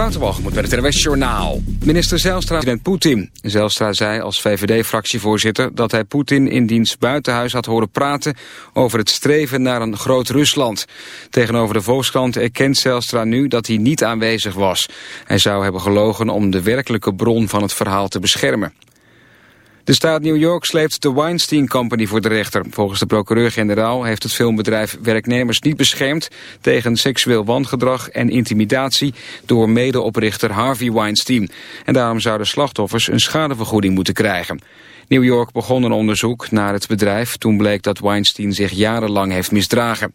Waterwalgemoed met het RWS. Minister Zijlstra, president Poetin. Zijlstra zei als VVD-fractievoorzitter dat hij Poetin in diens buitenhuis had horen praten over het streven naar een groot Rusland. Tegenover de Volkskrant erkent Zijlstra nu dat hij niet aanwezig was. Hij zou hebben gelogen om de werkelijke bron van het verhaal te beschermen. De staat New York sleept de Weinstein Company voor de rechter. Volgens de procureur-generaal heeft het filmbedrijf werknemers niet beschermd tegen seksueel wangedrag en intimidatie door medeoprichter Harvey Weinstein. En daarom zouden slachtoffers een schadevergoeding moeten krijgen. New York begon een onderzoek naar het bedrijf. Toen bleek dat Weinstein zich jarenlang heeft misdragen.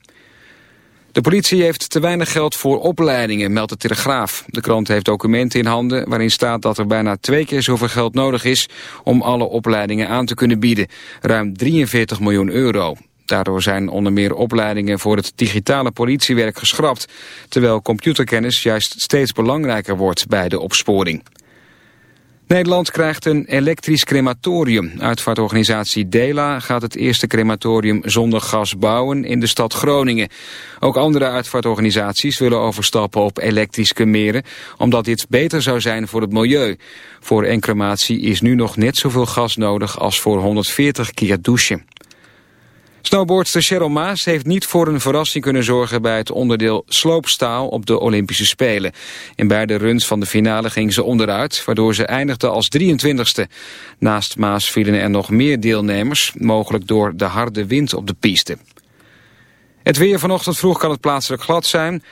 De politie heeft te weinig geld voor opleidingen, meldt de Telegraaf. De krant heeft documenten in handen waarin staat dat er bijna twee keer zoveel geld nodig is om alle opleidingen aan te kunnen bieden. Ruim 43 miljoen euro. Daardoor zijn onder meer opleidingen voor het digitale politiewerk geschrapt, terwijl computerkennis juist steeds belangrijker wordt bij de opsporing. Nederland krijgt een elektrisch crematorium. Uitvaartorganisatie Dela gaat het eerste crematorium zonder gas bouwen in de stad Groningen. Ook andere uitvaartorganisaties willen overstappen op elektrisch cremeren, omdat dit beter zou zijn voor het milieu. Voor een crematie is nu nog net zoveel gas nodig als voor 140 keer douchen. Snowboardster Cheryl Maas heeft niet voor een verrassing kunnen zorgen bij het onderdeel sloopstaal op de Olympische Spelen. In beide runs van de finale ging ze onderuit, waardoor ze eindigde als 23ste. Naast Maas vielen er nog meer deelnemers, mogelijk door de harde wind op de piste. Het weer vanochtend vroeg kan het plaatselijk glad zijn.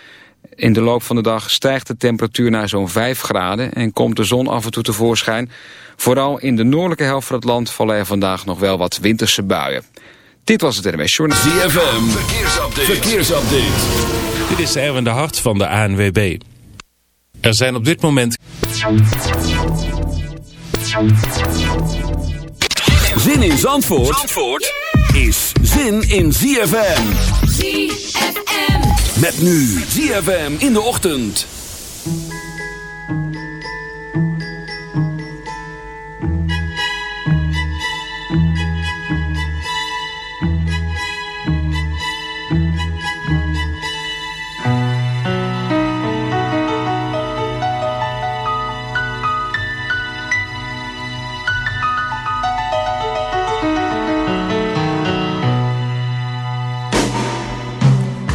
In de loop van de dag stijgt de temperatuur naar zo'n 5 graden en komt de zon af en toe tevoorschijn. Vooral in de noordelijke helft van het land vallen er vandaag nog wel wat winterse buien. Dit was het RMS Journaal. ZFM, verkeersupdate. verkeersupdate. Dit is Erwin de Hart van de ANWB. Er zijn op dit moment... Zin in Zandvoort, Zandvoort is zin in ZFM. ZFM. Met nu ZFM in de ochtend.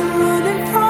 and running from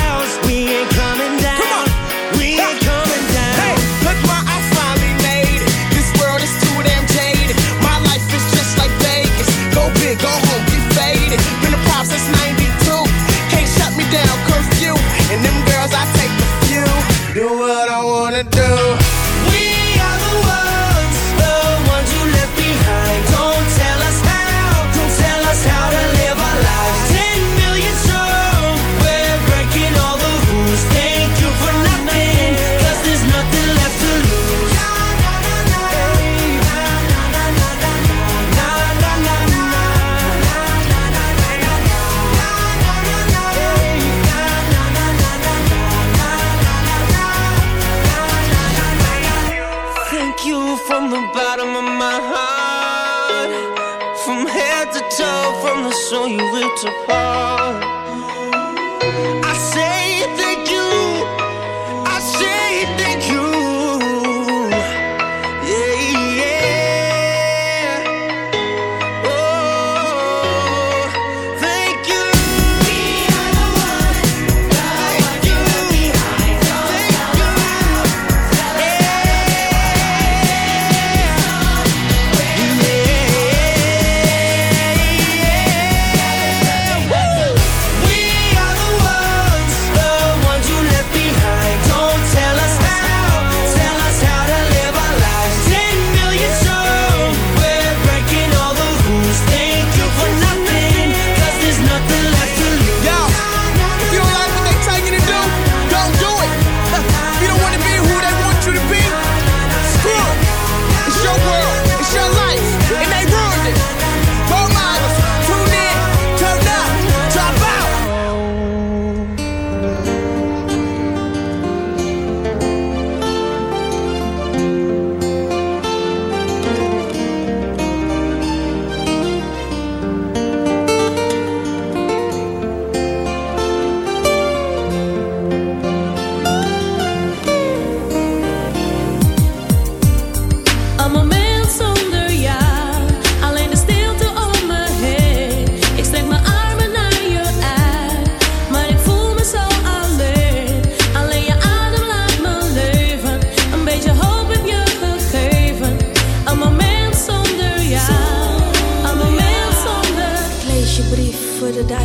to fall.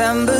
September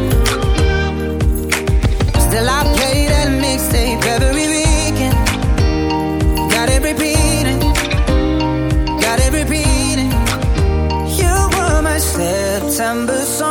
September song,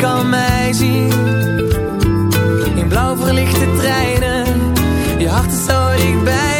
kan mij zien. In blauw verlichte treinen. Je hart is zo dichtbij.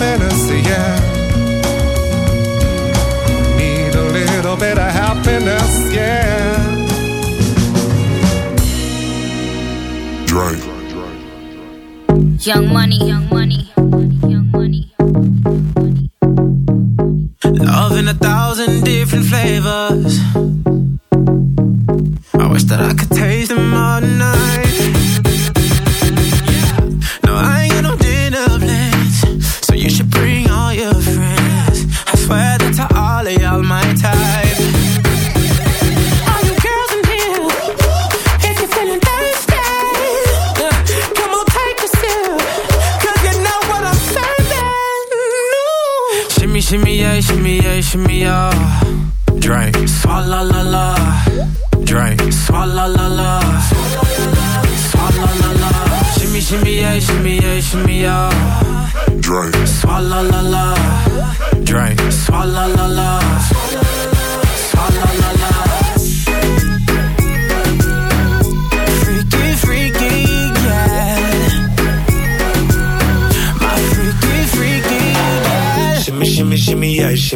yeah. Need a little bit of happiness, yeah. Drake. Young money, young money, young money. Love in a thousand different flavors.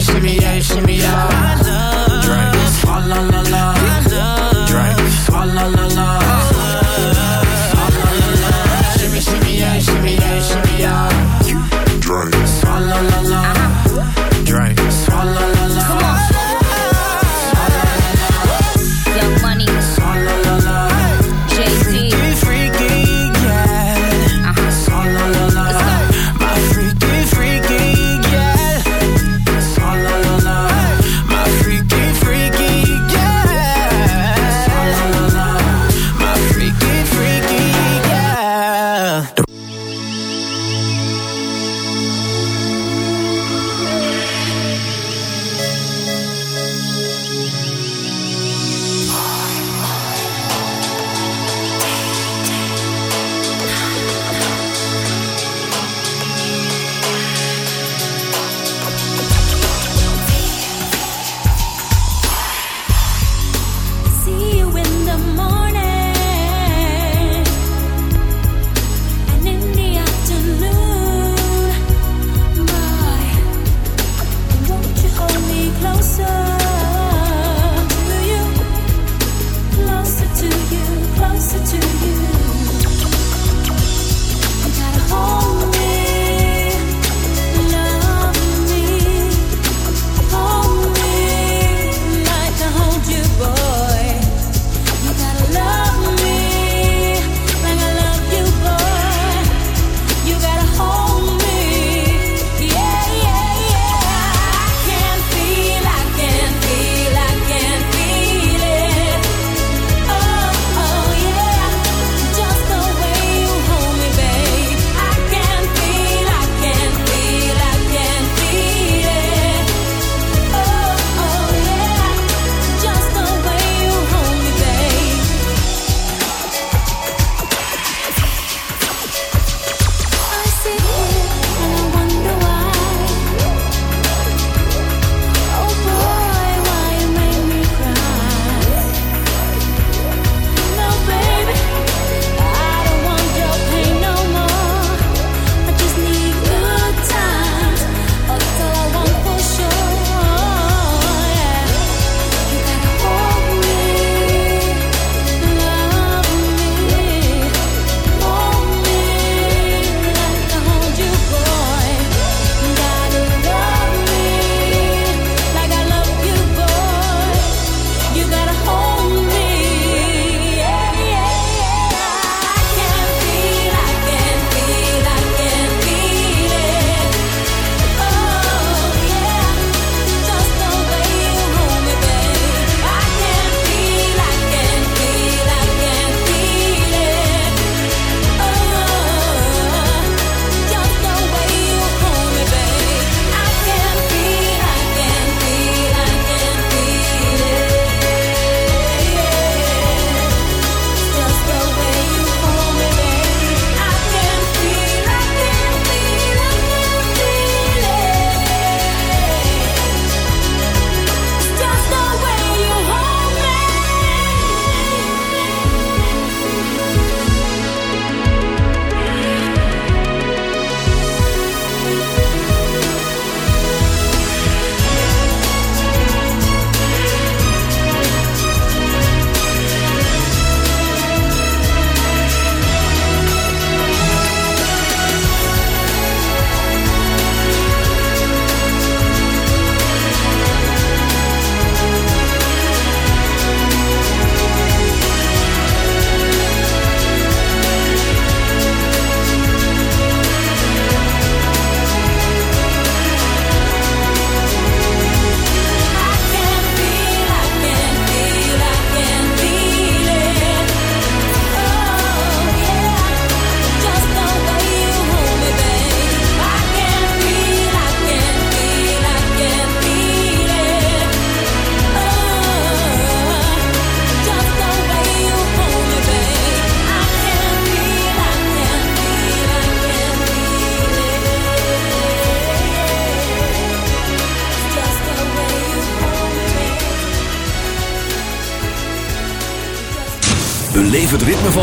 shimmy, yeah, shimmy, yeah, shimmy, yeah. Drink. Swalla la la. Drink. Swalla la la. Swalla la la. Shimmy, shimmy, yeah, shimmy, yeah, shimmy, yeah. Drink. Swalla la la. Drink.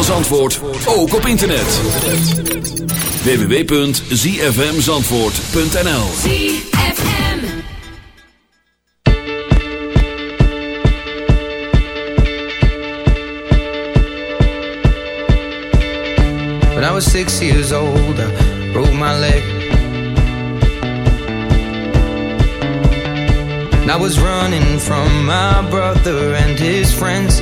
Van Zandvoort, ook op internet. www.zfmzandvoort.nl ZFM. When I was six years old, I broke my leg. And I was running from my brother and his friends.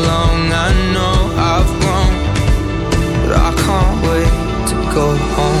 go home.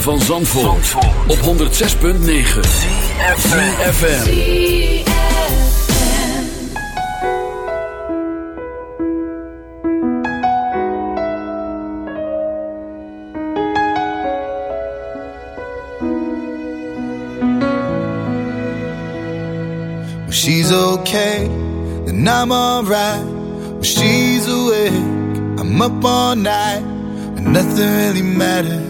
van Zandvoort, op 106.9 FM. When she's okay, then I'm alright. When she's awake, I'm up all night. And nothing really matters.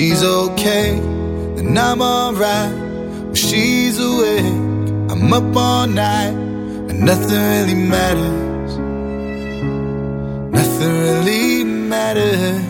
She's okay, then I'm alright. When she's awake, I'm up all night, and nothing really matters. Nothing really matters.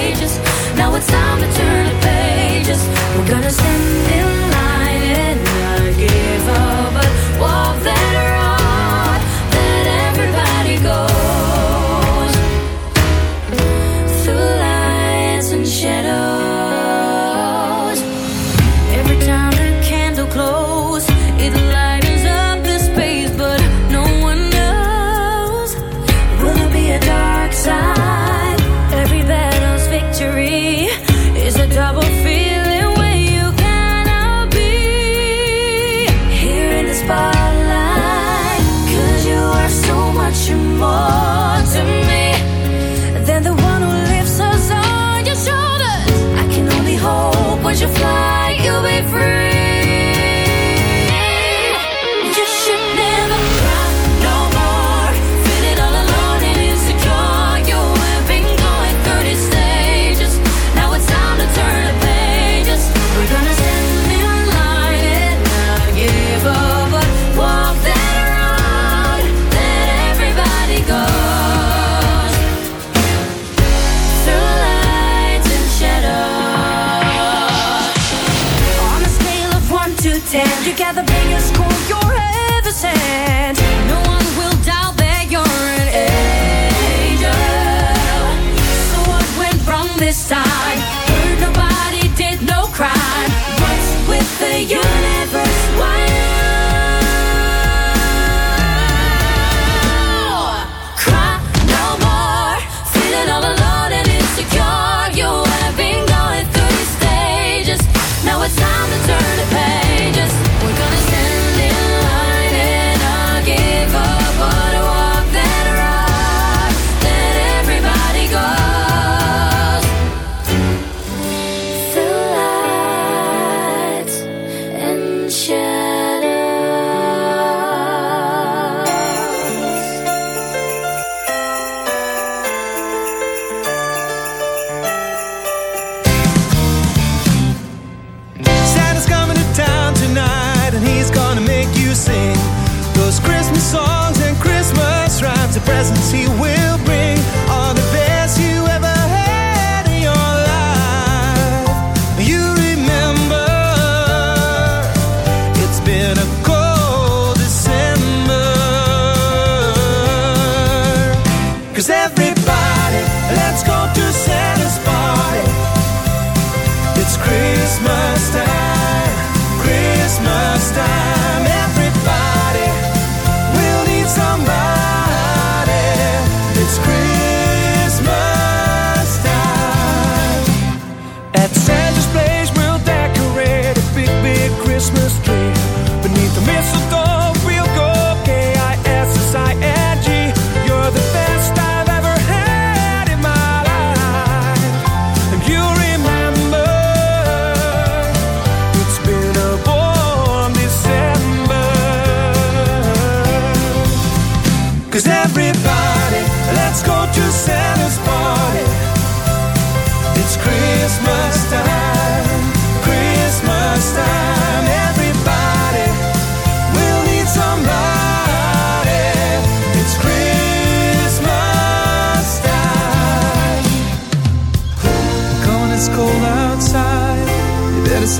now it's time to turn the pages. We're gonna stand in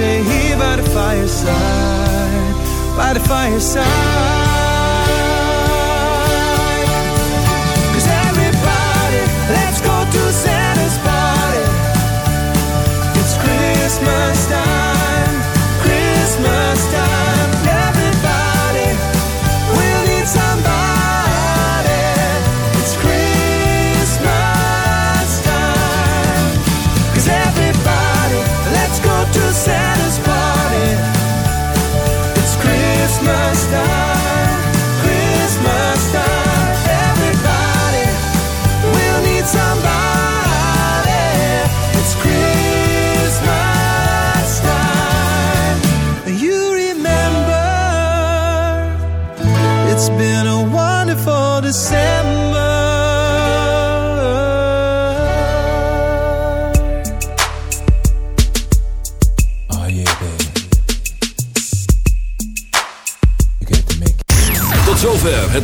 here by the fireside, by the fireside.